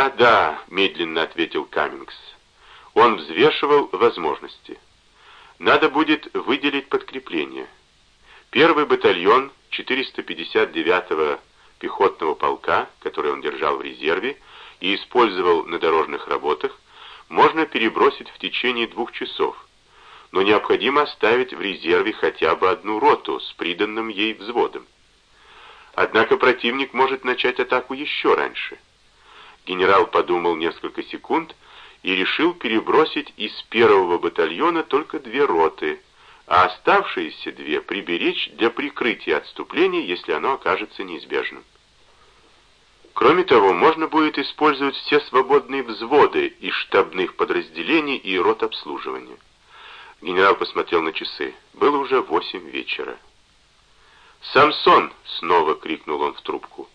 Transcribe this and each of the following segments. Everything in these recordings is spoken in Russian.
«Да, да», — медленно ответил Каммингс. Он взвешивал возможности. «Надо будет выделить подкрепление. Первый батальон 459-го пехотного полка, который он держал в резерве и использовал на дорожных работах, можно перебросить в течение двух часов, но необходимо оставить в резерве хотя бы одну роту с приданным ей взводом. Однако противник может начать атаку еще раньше. Генерал подумал несколько секунд и решил перебросить из первого батальона только две роты, а оставшиеся две приберечь для прикрытия отступления, если оно окажется неизбежным. Кроме того, можно будет использовать все свободные взводы из штабных подразделений и рот обслуживания. Генерал посмотрел на часы. Было уже восемь вечера. «Самсон!» — снова крикнул он в трубку.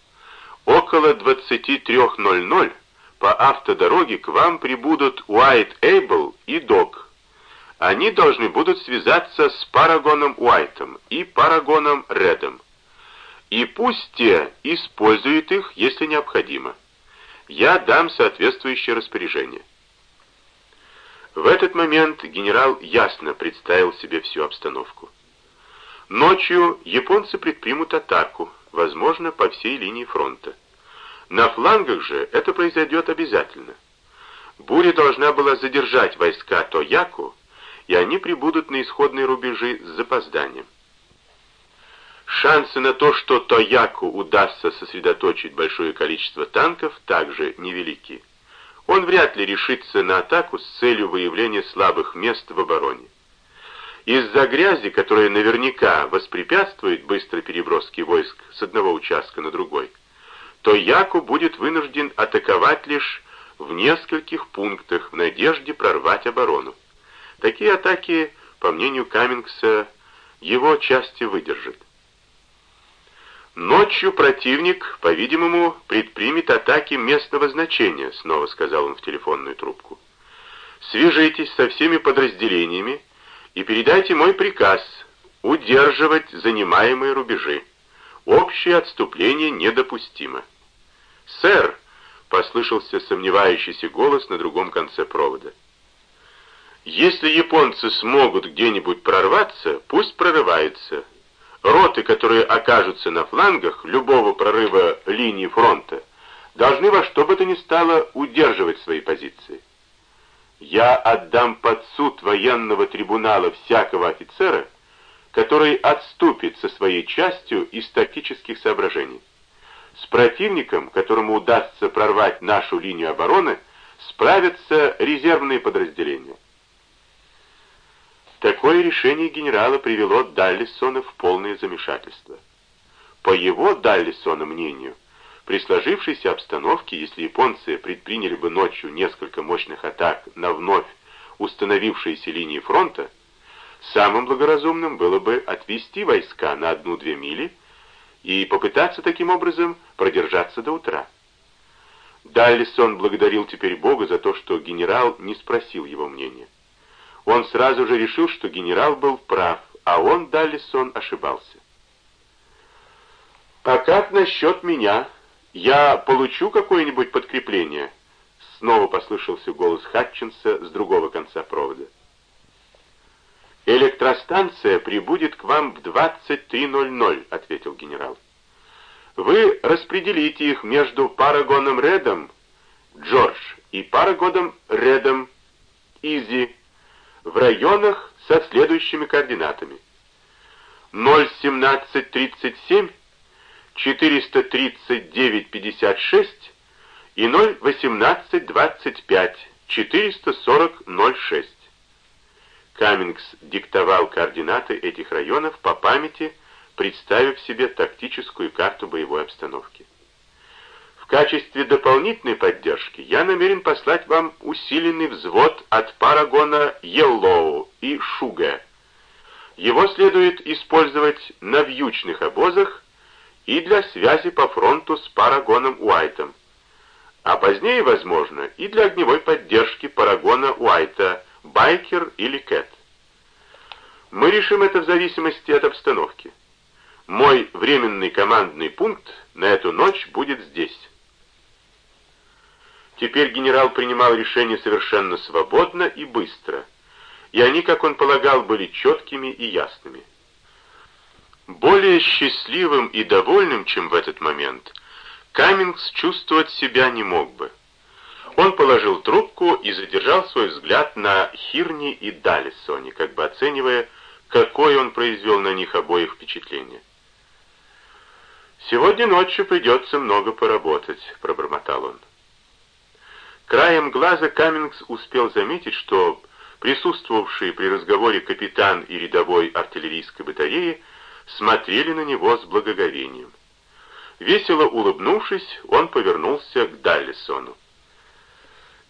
«Около 23.00 по автодороге к вам прибудут Уайт Эйбл и Док. Они должны будут связаться с Парагоном Уайтом и Парагоном Редом. И пусть те используют их, если необходимо. Я дам соответствующее распоряжение». В этот момент генерал ясно представил себе всю обстановку. Ночью японцы предпримут атаку, возможно, по всей линии фронта. На флангах же это произойдет обязательно. Буря должна была задержать войска Тояку, и они прибудут на исходные рубежи с запозданием. Шансы на то, что Тояку удастся сосредоточить большое количество танков, также невелики он вряд ли решится на атаку с целью выявления слабых мест в обороне. Из-за грязи, которая наверняка воспрепятствует быстрой переброске войск с одного участка на другой, то Яку будет вынужден атаковать лишь в нескольких пунктах в надежде прорвать оборону. Такие атаки, по мнению Каммингса, его части выдержат. «Ночью противник, по-видимому, предпримет атаки местного значения», снова сказал он в телефонную трубку. «Свяжитесь со всеми подразделениями и передайте мой приказ удерживать занимаемые рубежи. Общее отступление недопустимо». «Сэр!» — послышался сомневающийся голос на другом конце провода. «Если японцы смогут где-нибудь прорваться, пусть прорываются», Роты, которые окажутся на флангах любого прорыва линии фронта, должны во что бы то ни стало удерживать свои позиции. Я отдам под суд военного трибунала всякого офицера, который отступит со своей частью из тактических соображений. С противником, которому удастся прорвать нашу линию обороны, справятся резервные подразделения. Такое решение генерала привело Даллисона в полное замешательство. По его Даллисона мнению, при сложившейся обстановке, если японцы предприняли бы ночью несколько мощных атак на вновь установившиеся линии фронта, самым благоразумным было бы отвести войска на одну-две мили и попытаться таким образом продержаться до утра. Даллисон благодарил теперь Бога за то, что генерал не спросил его мнения. Он сразу же решил, что генерал был прав, а он, Даллисон, ошибался. «А как насчет меня? Я получу какое-нибудь подкрепление?» Снова послышался голос Хатчинса с другого конца провода. «Электростанция прибудет к вам в 23.00», — ответил генерал. «Вы распределите их между Парагоном Редом, Джордж, и Парагоном Редом, Изи, в районах со следующими координатами. 01737, 43956 и 01825, 44006. Каммингс диктовал координаты этих районов по памяти, представив себе тактическую карту боевой обстановки. В качестве дополнительной поддержки я намерен послать вам усиленный взвод от Парагона Йеллоу и Шуга. Его следует использовать на вьючных обозах и для связи по фронту с Парагоном Уайтом, а позднее, возможно, и для огневой поддержки Парагона Уайта, Байкер или Кэт. Мы решим это в зависимости от обстановки. Мой временный командный пункт на эту ночь будет здесь. Теперь генерал принимал решения совершенно свободно и быстро, и они, как он полагал, были четкими и ясными. Более счастливым и довольным, чем в этот момент, Каммингс чувствовать себя не мог бы. Он положил трубку и задержал свой взгляд на Хирни и Даллисоне, как бы оценивая, какое он произвел на них обоих впечатление. «Сегодня ночью придется много поработать», — пробормотал он. Краем глаза Каммингс успел заметить, что присутствовавшие при разговоре капитан и рядовой артиллерийской батареи смотрели на него с благоговением. Весело улыбнувшись, он повернулся к Даллисону.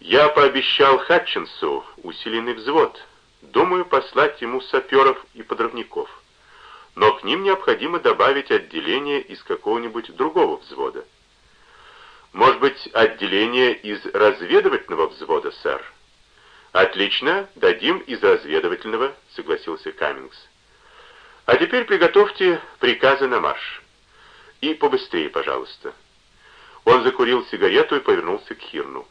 «Я пообещал Хатчинсу усиленный взвод. Думаю послать ему саперов и подрывников. Но к ним необходимо добавить отделение из какого-нибудь другого взвода. Может быть, отделение из разведывательного взвода, сэр?» «Отлично, дадим из разведывательного», — согласился Каммингс. «А теперь приготовьте приказы на марш. И побыстрее, пожалуйста». Он закурил сигарету и повернулся к Хирну.